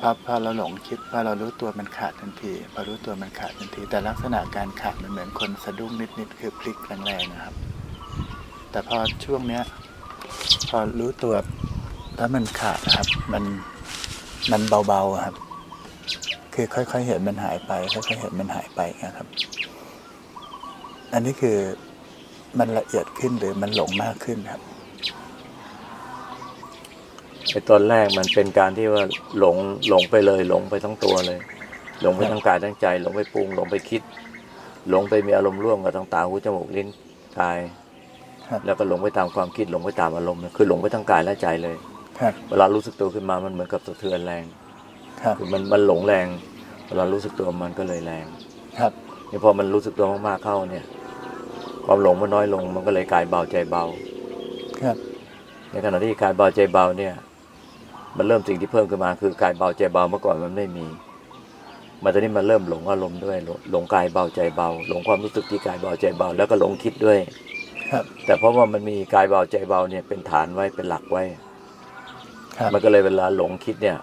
พอพอเราหลงคิดพอเรารู้ตัวมันขาดทันทีพอรู้ตัวมันขาดทันที แต่ลักษณะการขาดมันเหมือนคนสะดุ้งนิดๆคือพลิกแรงๆนะครับ แต่พอช่วงเนี้ยพอรู้ตัวแล้วมันขาดนะครับ มันมันเบาๆครับ คือค่อยๆเห็นมันหายไปค่อยๆเห็นมันหายไปนะครับ อันนี้คือมันละเอียดขึ้นหรือมันหลงมากขึ้นครับ ไอ้ตอนแรกมันเป็นการที่ว่าหลงหลงไปเลย หลงไปทั้งตัวเลย หลงไปทั้งกายทั้งใจ หลงไปปรุง หลงไปคิด หลงไปมีอารมณ์ร่วมกับทั้งตาหูจมูกลิ้นกายครับแล้วก็หลงไปตามความคิดหลงไปตามอารมณ์คือหลงไปทั้งกายและใจเลยครับเวลารู้สึกตัวขึ้นมามันเหมือนกับสะเทือนแรงครับคือมันมันหลงแรง เวลารู้สึกตัวมันก็เลยแรงครับนี่พอมันรู้สึกตัวมากๆเข้าเนี่ย ความหลงมันน้อยลงมันก็เลยกายเบาใจเบา ครับ ในขณะที่กายเบาใจเบาเนี่ย มันเริ่มสิ่งที่เพิ่มขึ้นมาคือกายเบาใจเบาเมื่อก่อนมันไม่มีมาตอนนี้มันเริ่มหลงอารมณ์ด้วยหลงหลงกายเบาใจเบา หลงความรู้สึกที่กายเบาใจเบา แล้วก็หลงคิดด้วยครับ แต่เพราะว่ามันมีกายเบาใจเบาเนี่ยเป็นฐานไว้เป็นหลักไว้ครับมันก็เลยเวลาหลงคิดเนี่ย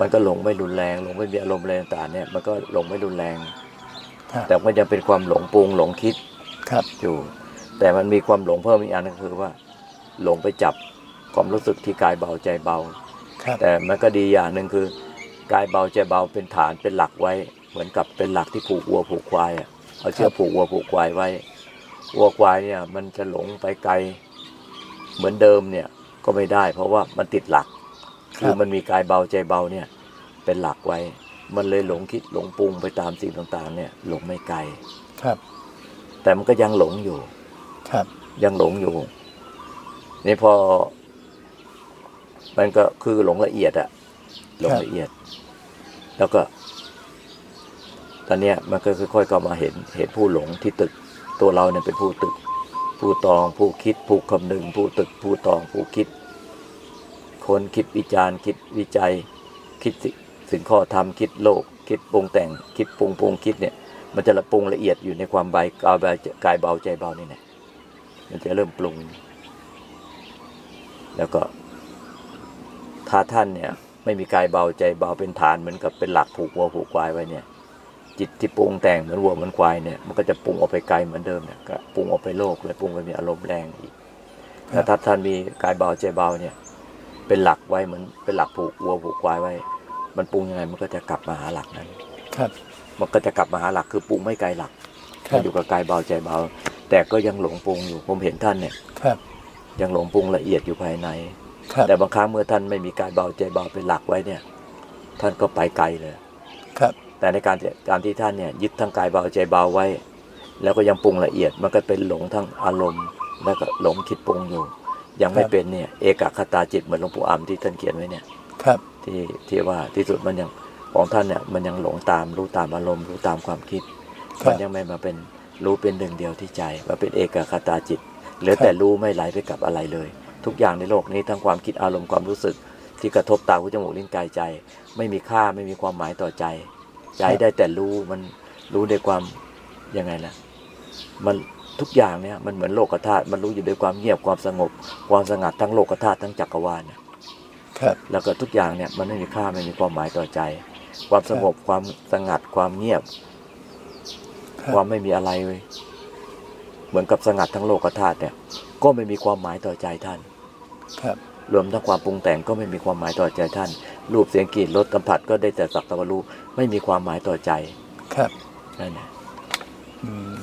มันก็หลงไม่รุนแรงหลงไม่มีอารมณ์อะไรต่างๆเนี่ยมันก็หลงไม่รุนแรงครับแต่มันยังเป็นความหลงปรุงหลงคิดครับอยู่แต่มันมีความหลงเพิ่มอีกอันนึงคือว่า หลงไปจับความรู้สึกที่กายเบาใจเบาครับ แต่มันก็ดีอย่างหนึ่งคือกายเบาใจเบาเป็นฐานเป็นหลักไว้ เหมือนกับเป็นหลักที่ผูกวัวผูกควายอะเอาเชือกผูกวัวผูกควายไว้วัวควายเนี่ย มันจะหลงไปไกล เหมือนเดิมเนี่ยก็ไม่ได้ เพราะว่ามันติดหลัก คือมันมีกายเบาใจเบาเนี่ย เป็นหลักไว้ มันเลยหลงคิดหลงปรุงไปตามสิ่งต่างๆ เนี่ย หลงไม่ไกลครับ แต่มันก็ยังหลงอยู่ ครับ ยังหลงอยู่นี่พอ มันก็คือหลงละเอียดอะหลงละเอียด แล้วก็ ตอนเนี้ยมันก็ค่อยๆก็มาเห็นเห็นผู้หลงที่ตึกตัวเราเนี่ยเป็นผู้ตึก ผู้ตองผู้คิดผู้คำนึง ผู้ตึกผู้ตองผู้คิดคนคิดวิจารณ์คิดวิจัย คิดสิสิ่งข้อธรรมคิดโลก คิดปรุงแต่ง คิดปรุงปรุงคิดเนี่ย มันจะละปรุงละเอียดอยู่ในความใบกายเบากายเบาใจเบานี่แหละมันจะเริ่มปรุง แล้วก็ ถ้าท่านเนี่ยไม่มีกายเบาใจเบาเป็นฐานเหมือนกับเป็นหลักผูกวัวผูกควายไว้เนี่ย จิตที่ปรุงแต่งเหมือนวัวเหมือนควายเนี่ยมันก็จะปรุงออกไปไกลเหมือนเดิมเนี่ยก็ปรุงออกไปโลกเลยปรุงไปมีอารมณ์แรงอีกแต่ถ้าท่านมีกายเบาใจเบาเนี่ย เป็นหลักไว้เหมือนเป็นหลักผูกวัวผูกควายไว้ มันปรุงยังไงมันก็จะกลับมาหาหลักนั้น ครับ มันก็จะกลับมาหาหลักคือปรุงไม่ไกลหลักครับอยู่กับกายเบาใจเบา แต่ก็ยังหลงปรุงอยู่ผมเห็นท่านเนี่ยครับยังหลงปรุงละเอียดอยู่ภายในครับ แต่บางครั้งเมื่อท่านไม่มีกายเบาใจเบาเป็นหลักไว้เนี่ย ท่านก็ไปไกลเลยครับ แต่ในการการที่ท่านเนี่ยยึดทั้งกายเบาใจเบาไว้ แล้วก็ยังปรุงละเอียดมันก็เป็นหลงทั้งอารมณ์ แล้วก็หลงคิดปรุงอยู่ ยังไม่เป็นเนี่ยเอกคตาจิตเหมือนหลวงปู่อ่ำที่ท่านเขียนไว้เนี่ยครับที่ที่ว่าที่สุดมันยังของท่านเนี่ยมันยังหลงตามรู้ตามอารมณ์รู้ตามความคิดครัมับนยังไม่มาเป็นรู้เป็นหนึ่งเดียวที่ใจว่าเป็นเอกคตาจิตเหลือแต่รู้ไม่ไหลไปกับอะไรเลย ทุกอย่างในโลกนี้ทั้งความคิดอารมณ์ความรู้สึก ที่กระทบตาหูจมูกลิ้นกายใจ ไม่มีค่าไม่มีความหมายต่อใจ ใจได้แต่รู้มันรู้ด้วยความยังไงล่ะมันทุกอย่างเนี่ยมันเหมือนโลกธาตุมันรู้อยู่ด้วยความเงียบความสงบ ความสงัดทั้งโลกธาตุทั้งจักรวาลเนี่ยครับแล้วก็ทุกอย่างเนี่ยมันไม่มีค่าไม่มีความหมายต่อใจ ความสงบความสงัดความเงียบครัความบไม่มีอะไรเลยเหมือนกับสงัดทั้งโลกธาตุเนี่ย ก็ไม่มีความหมายต่อใจท่าน ครับรวมทั้งความปรุงแต่งก็ไม่มีความหมายต่อใจท่าน รูปเสียงกลิ่นรสสัมผัสก็ได้แต่สักแตะวันรู้ไม่มีความหมายต่อใจ ครับนั่นแหละอืม